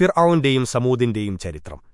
ഫിർഔന്റെയും സമൂതിന്റെയും ചരിത്രം.